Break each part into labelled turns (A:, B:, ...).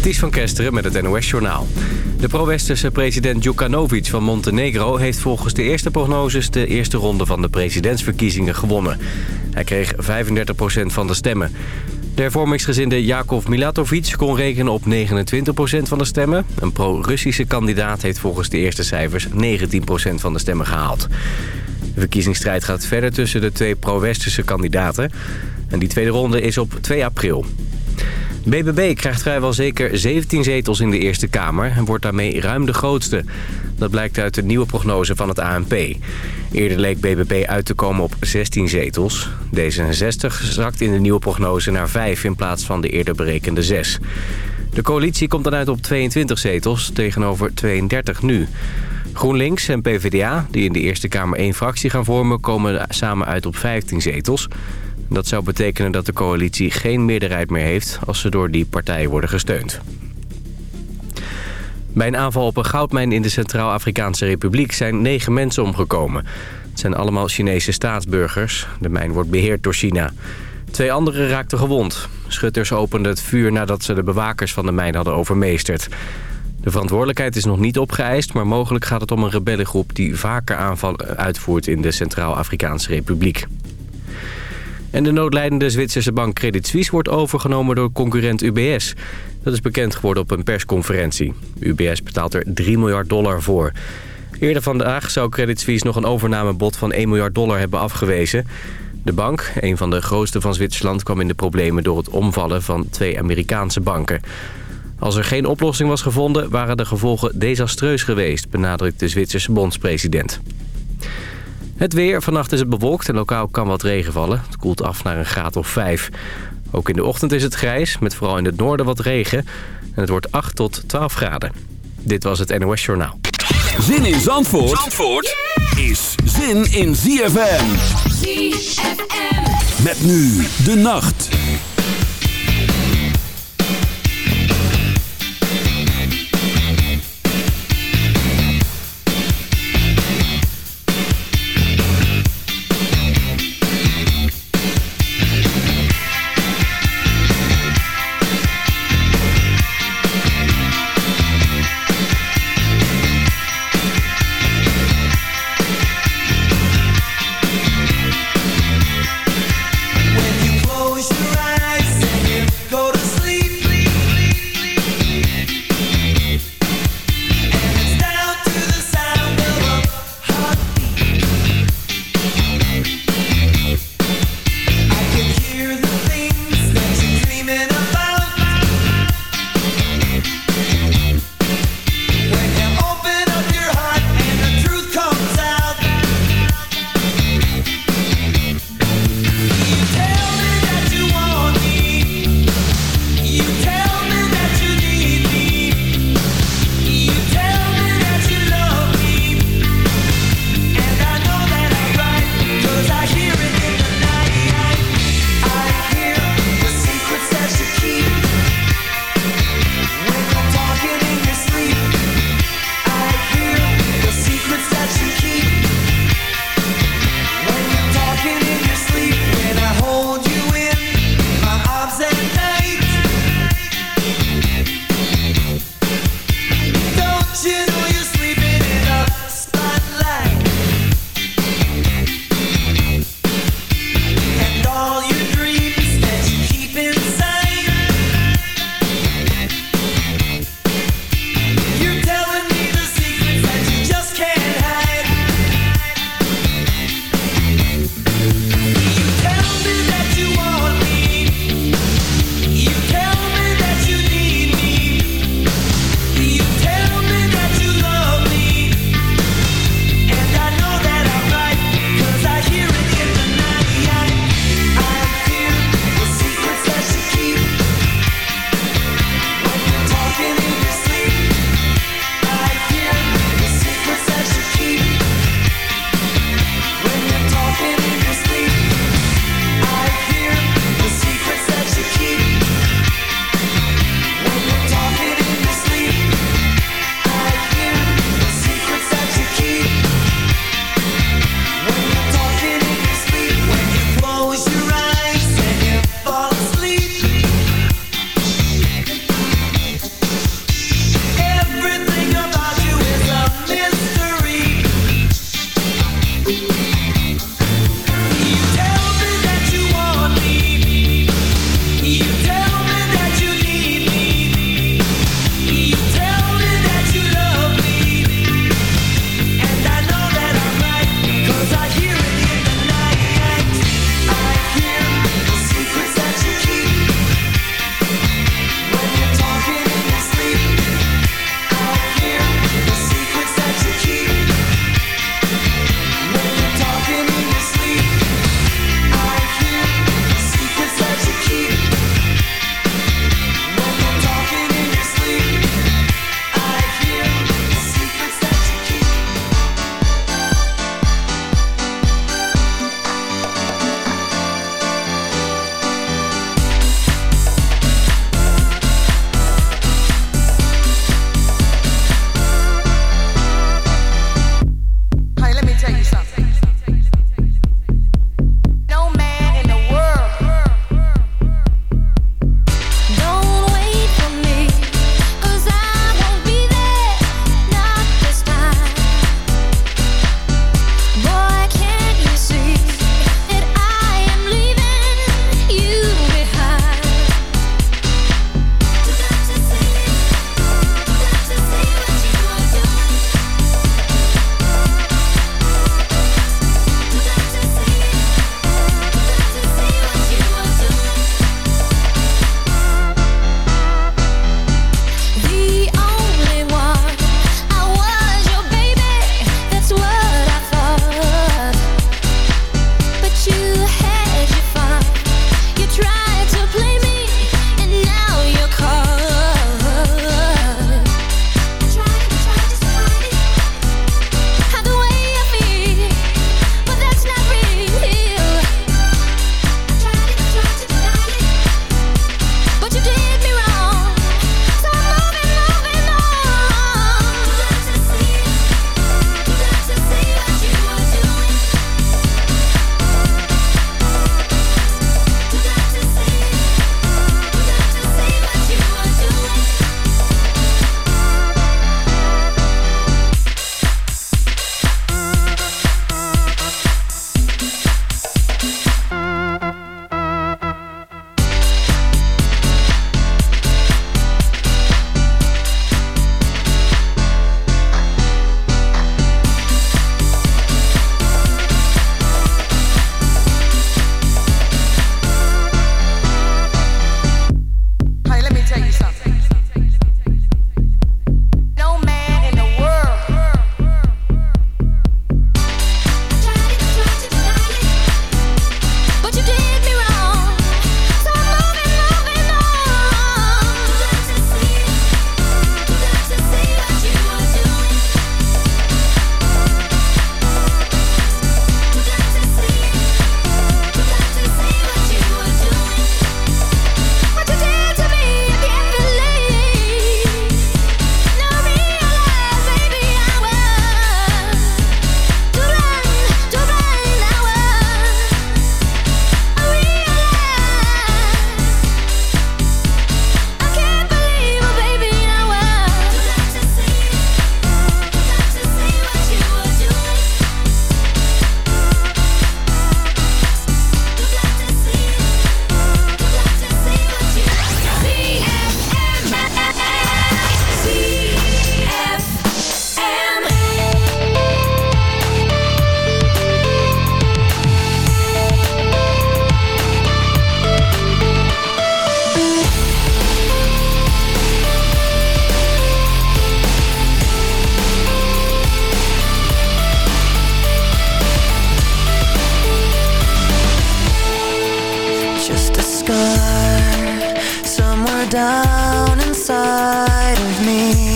A: Ties van Kesteren met het NOS-journaal. De pro-westerse president Djukanovic van Montenegro... heeft volgens de eerste prognoses de eerste ronde van de presidentsverkiezingen gewonnen. Hij kreeg 35% van de stemmen. De hervormingsgezinde Jakov Milatovic kon rekenen op 29% van de stemmen. Een pro-Russische kandidaat heeft volgens de eerste cijfers 19% van de stemmen gehaald. De verkiezingsstrijd gaat verder tussen de twee pro-westerse kandidaten. En die tweede ronde is op 2 april. BBB krijgt vrijwel zeker 17 zetels in de Eerste Kamer... en wordt daarmee ruim de grootste. Dat blijkt uit de nieuwe prognose van het ANP. Eerder leek BBB uit te komen op 16 zetels. D66 zakt in de nieuwe prognose naar 5 in plaats van de eerder berekende 6. De coalitie komt dan uit op 22 zetels tegenover 32 nu. GroenLinks en PvdA, die in de Eerste Kamer één fractie gaan vormen... komen samen uit op 15 zetels... Dat zou betekenen dat de coalitie geen meerderheid meer heeft... als ze door die partijen worden gesteund. Bij een aanval op een goudmijn in de Centraal-Afrikaanse Republiek... zijn negen mensen omgekomen. Het zijn allemaal Chinese staatsburgers. De mijn wordt beheerd door China. Twee anderen raakten gewond. Schutters openden het vuur nadat ze de bewakers van de mijn hadden overmeesterd. De verantwoordelijkheid is nog niet opgeëist... maar mogelijk gaat het om een rebellengroep die vaker aanvallen uitvoert in de Centraal-Afrikaanse Republiek. En de noodlijdende Zwitserse bank Credit Suisse wordt overgenomen door concurrent UBS. Dat is bekend geworden op een persconferentie. UBS betaalt er 3 miljard dollar voor. Eerder vandaag zou Credit Suisse nog een overnamebod van 1 miljard dollar hebben afgewezen. De bank, een van de grootste van Zwitserland, kwam in de problemen door het omvallen van twee Amerikaanse banken. Als er geen oplossing was gevonden, waren de gevolgen desastreus geweest, benadrukt de Zwitserse bondspresident. Het weer. Vannacht is het bewolkt en lokaal kan wat regen vallen. Het koelt af naar een graad of 5. Ook in de ochtend is het grijs, met vooral in het noorden wat regen. En het wordt 8 tot 12 graden. Dit was het NOS Journaal.
B: Zin in Zandvoort, Zandvoort is zin in ZFM. ZFM. Met nu de nacht.
C: down inside of me.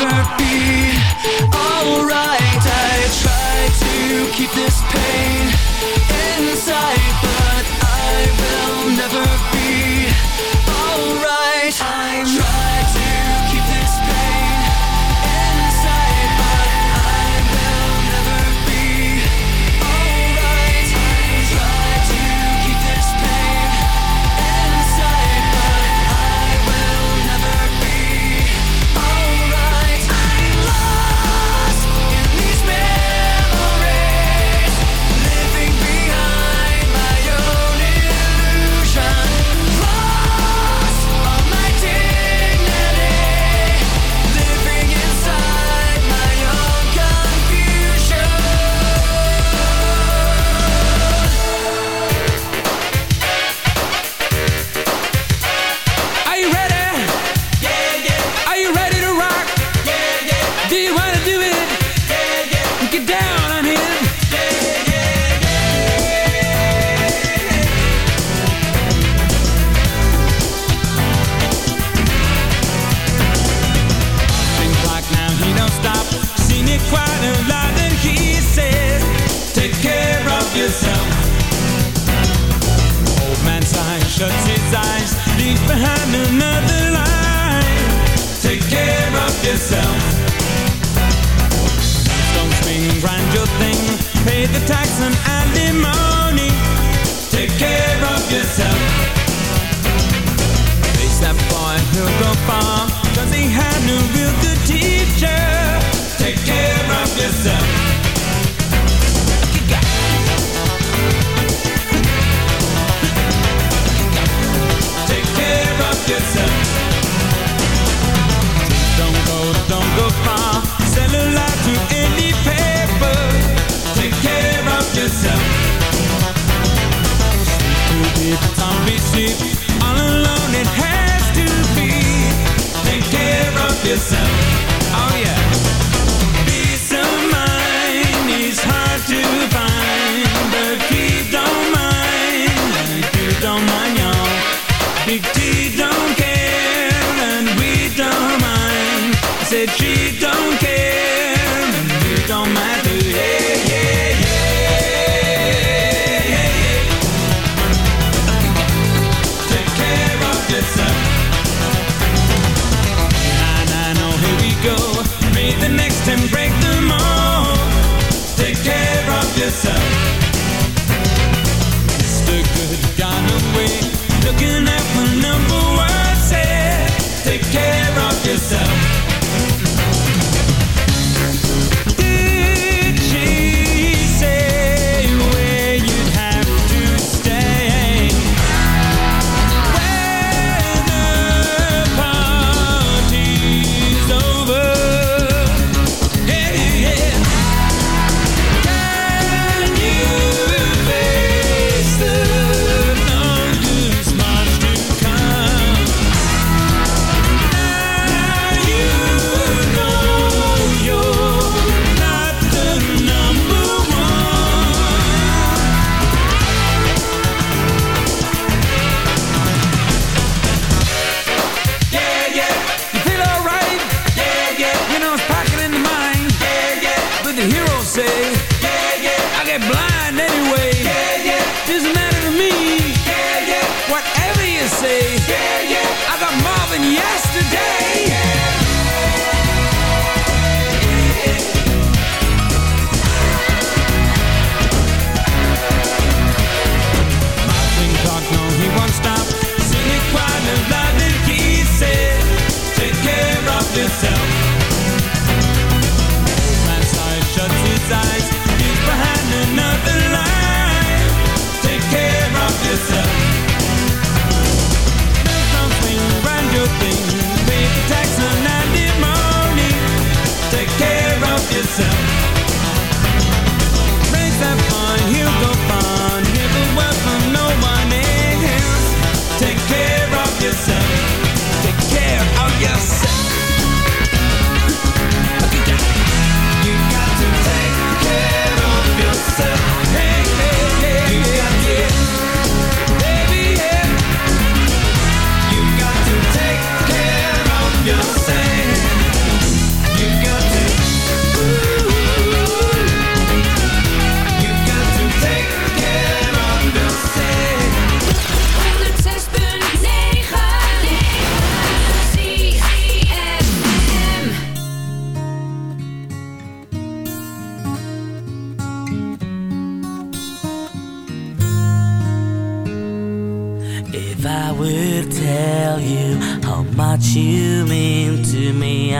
C: never be.
D: Alright I try to keep this yourself.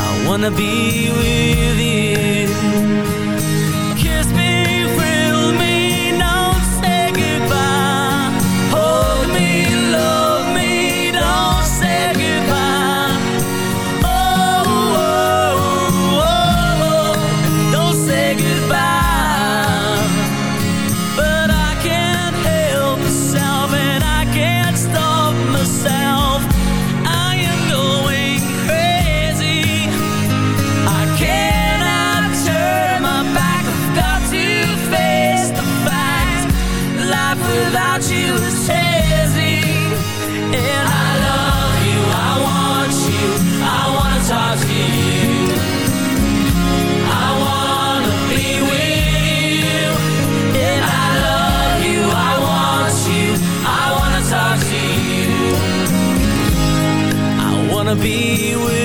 D: I wanna be with you. Wanna be with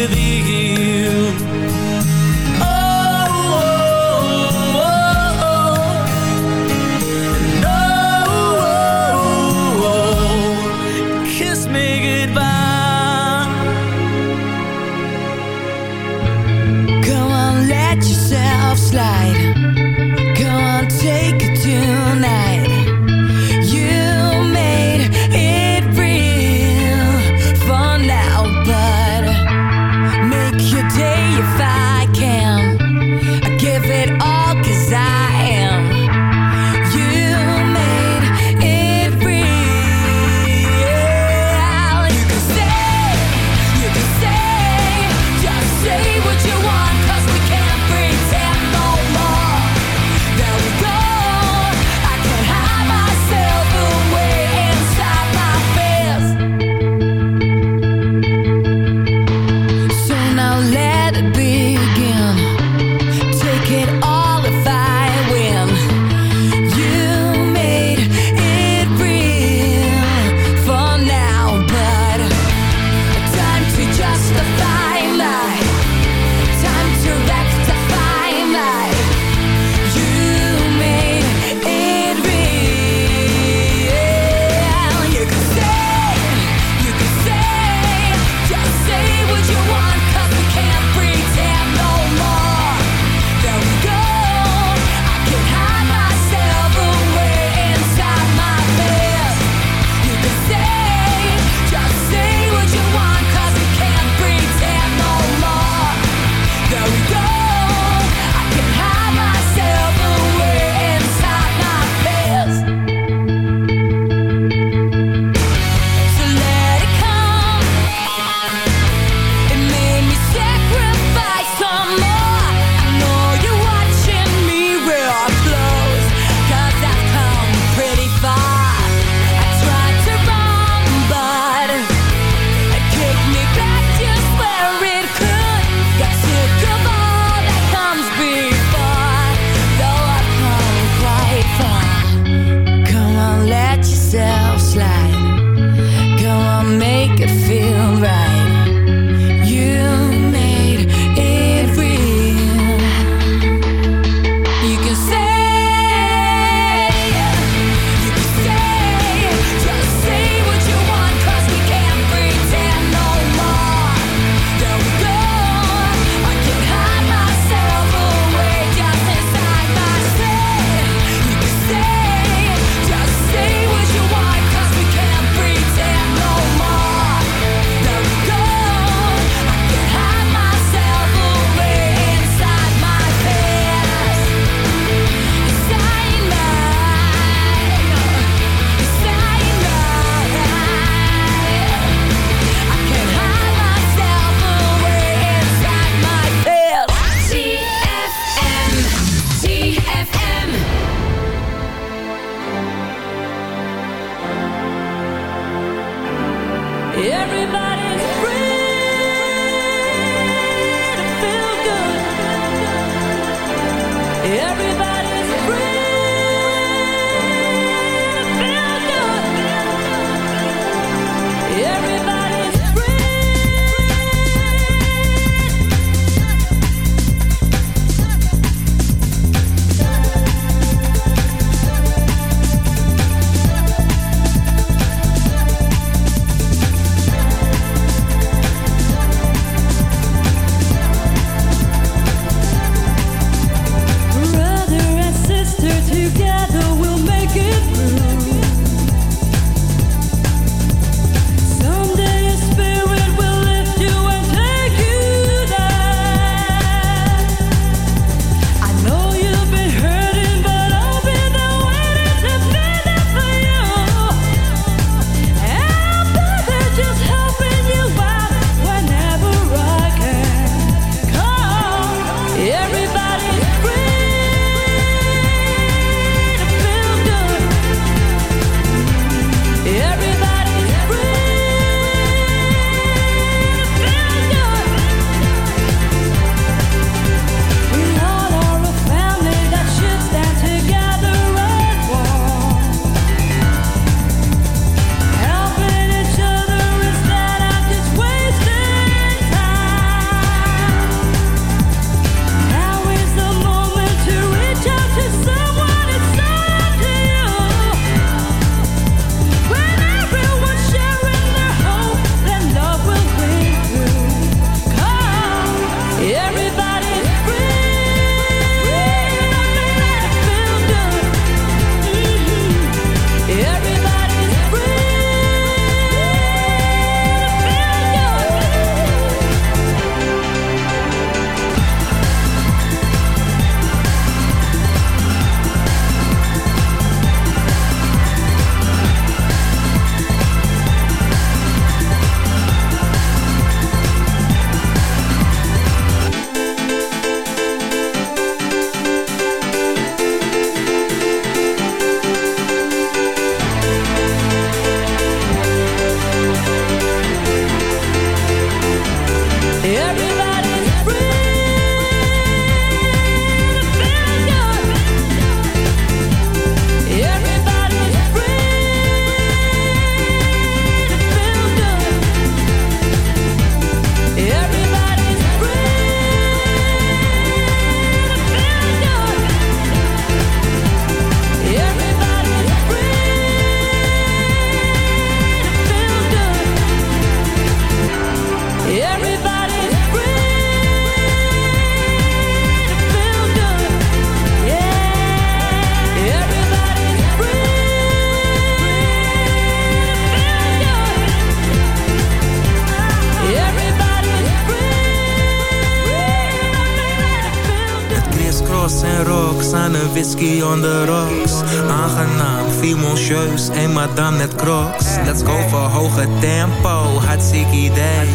E: go
F: voor hoge tempo, hartstikke idee.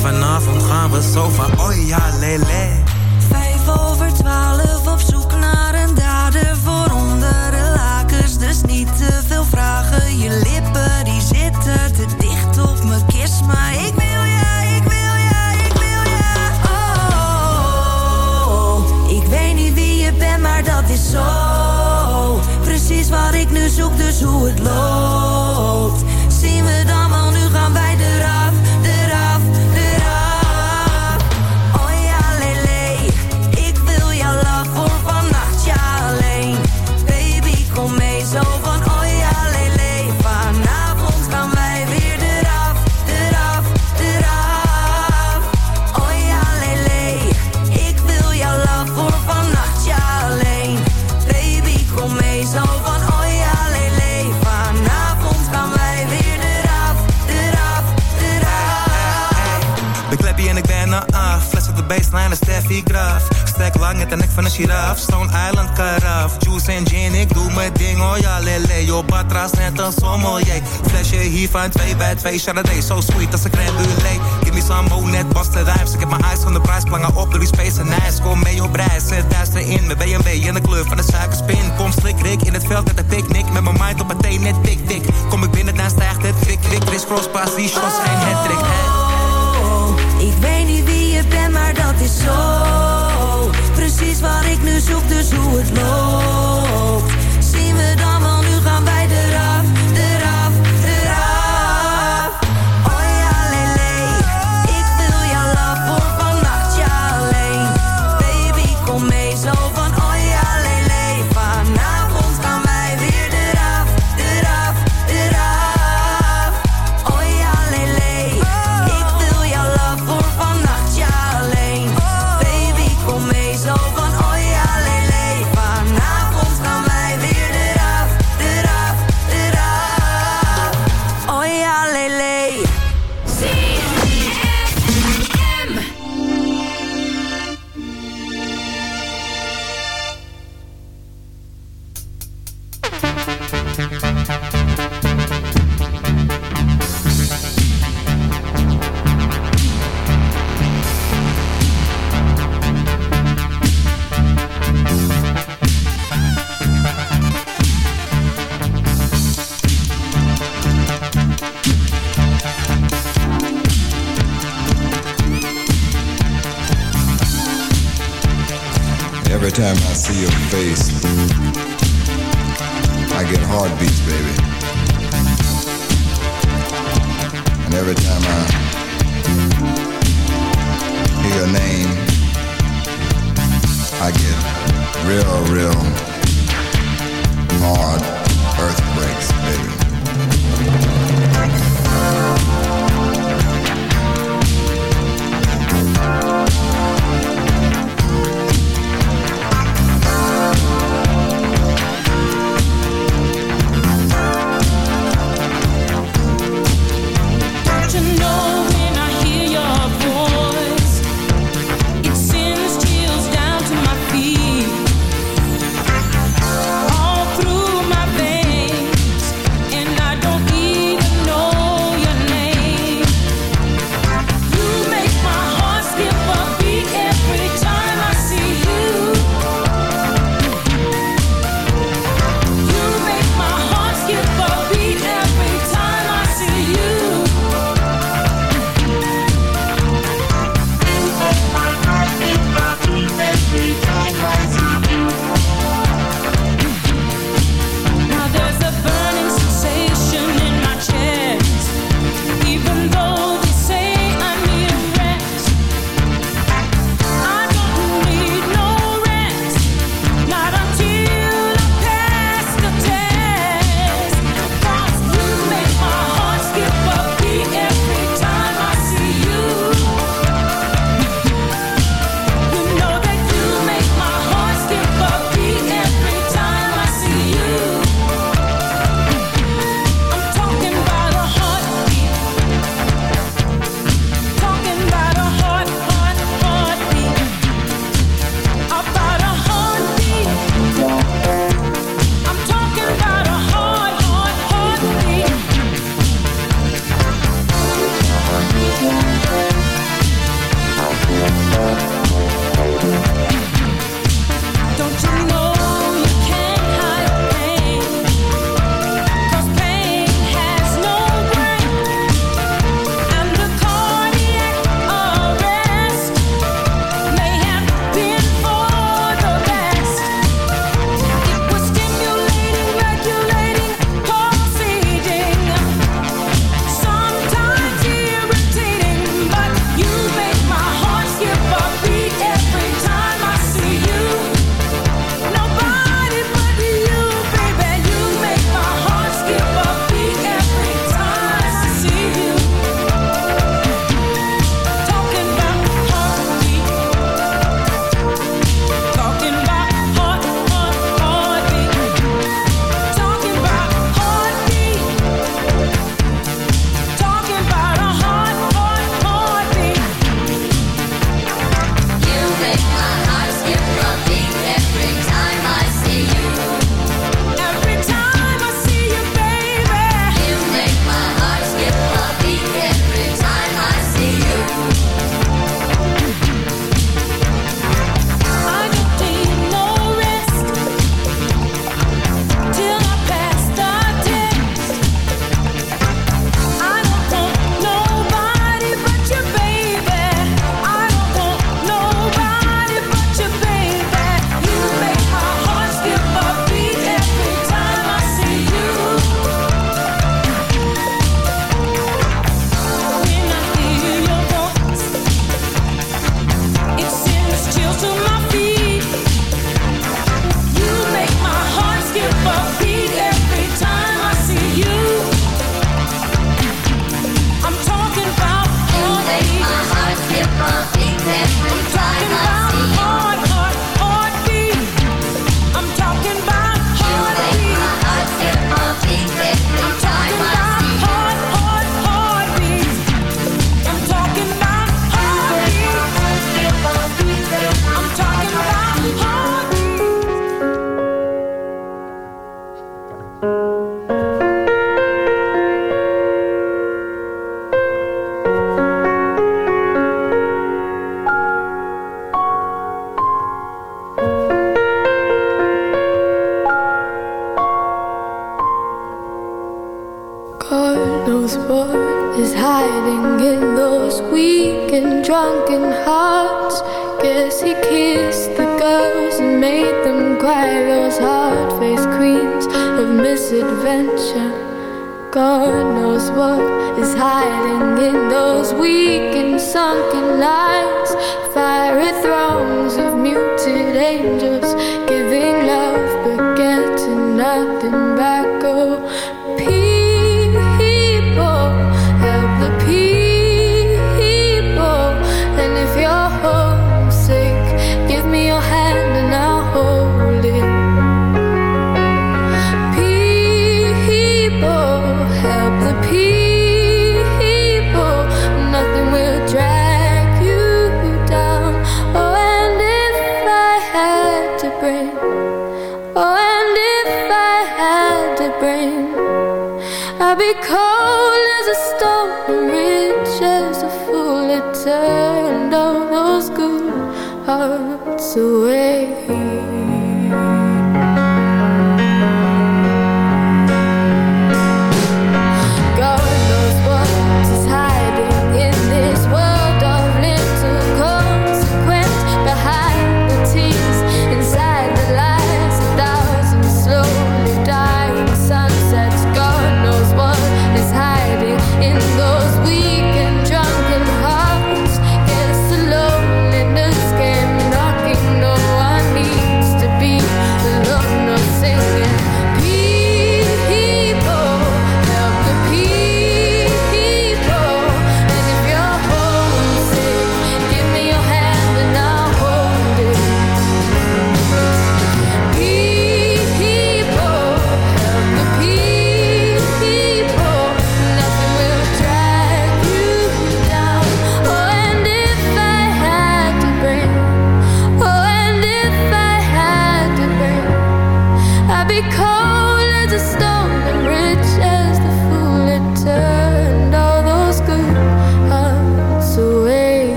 F: Vanavond gaan we zo van, oh ja, lele.
E: Vijf over twaalf op zoek naar een dader voor onder de lakens. Dus niet te veel vragen, je lippen die zitten te dicht op mijn kist. Maar ik wil ja, ik wil ja, ik wil ja. Oh, oh, oh, oh, ik weet niet wie je bent, maar dat is zo ik nu zoek, dus hoe het loopt. Van
F: een giraf. Stone Island karaf. Juice en gin, ik doe mijn ding, oh ja, lele. Yo, batras net een sommelier. Flesje hiervan, twee bij twee. Chardonnay, so sweet als een crème. Give me some more, net Boston Rhymes. Ik heb mijn eyes van de prijs, plangen op, Louis Space en Nice. Kom mee op reis, zet duister in. Met BMW in de kleur van de suikerspin. Kom slik, rik in het veld met een picknick. Met mijn mind op mijn thee, net tik, tik. Kom ik binnen, dan stijgt het kwik, kwik. Chris Cross, pass, die shots, geen hattrick, hè.
E: Oh, ik weet niet wie je bent, maar dat is zo. Precies wat ik nu zoek, dus hoe het loopt.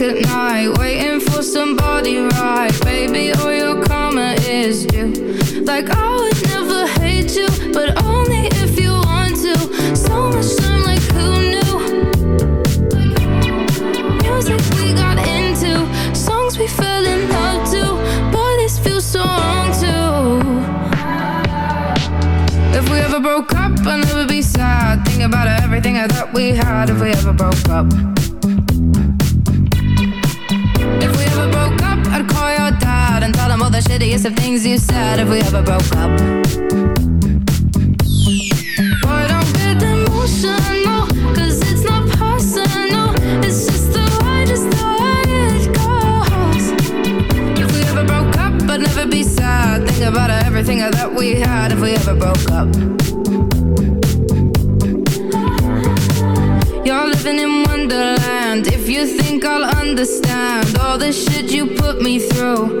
E: At night, waiting for somebody right, baby, all your karma is due. Like I would never hate you, but only if you want to. So much time, like who knew? Music we got into, songs we fell in love to. Boy, this feels so wrong too. If we ever broke up, I'd never be sad. Think about everything I thought we had if we ever broke up. The of things you said if we ever broke up. Boy, don't get emotional, 'cause it's not personal. It's just the way, the way it goes. If we ever broke up, I'd never be sad. Think about everything that we had if we ever broke up. You're living in Wonderland. If you think I'll understand all the shit you put me through.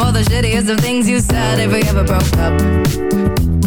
E: All the shittiest of things you said if we ever broke up.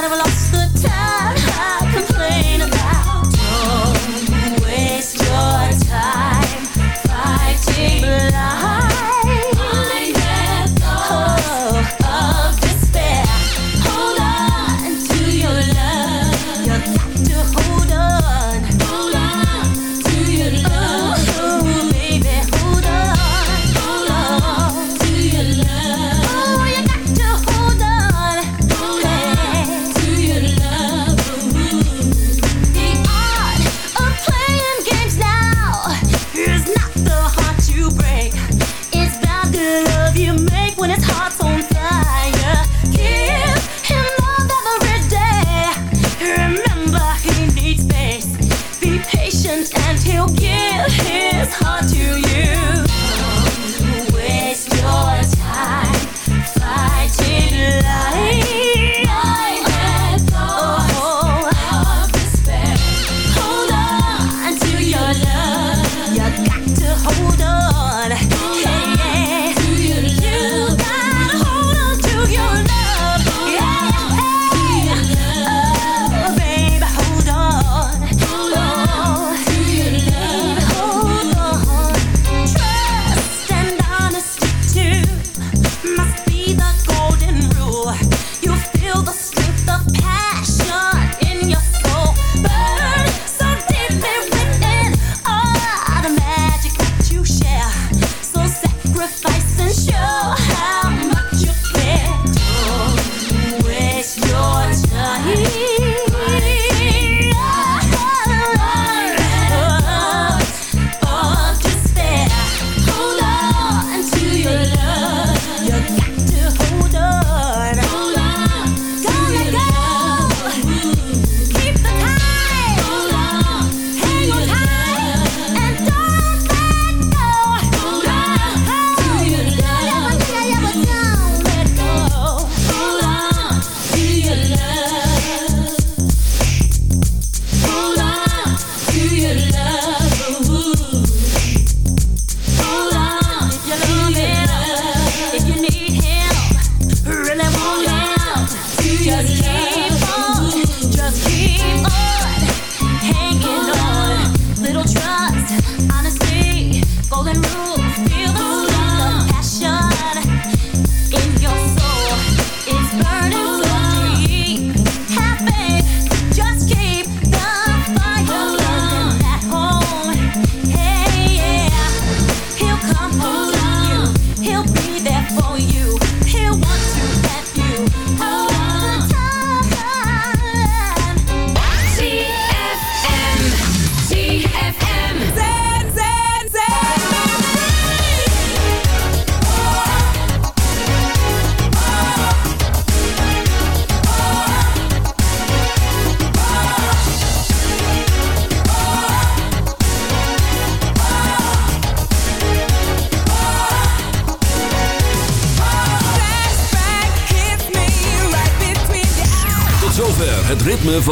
G: out
B: of a loss.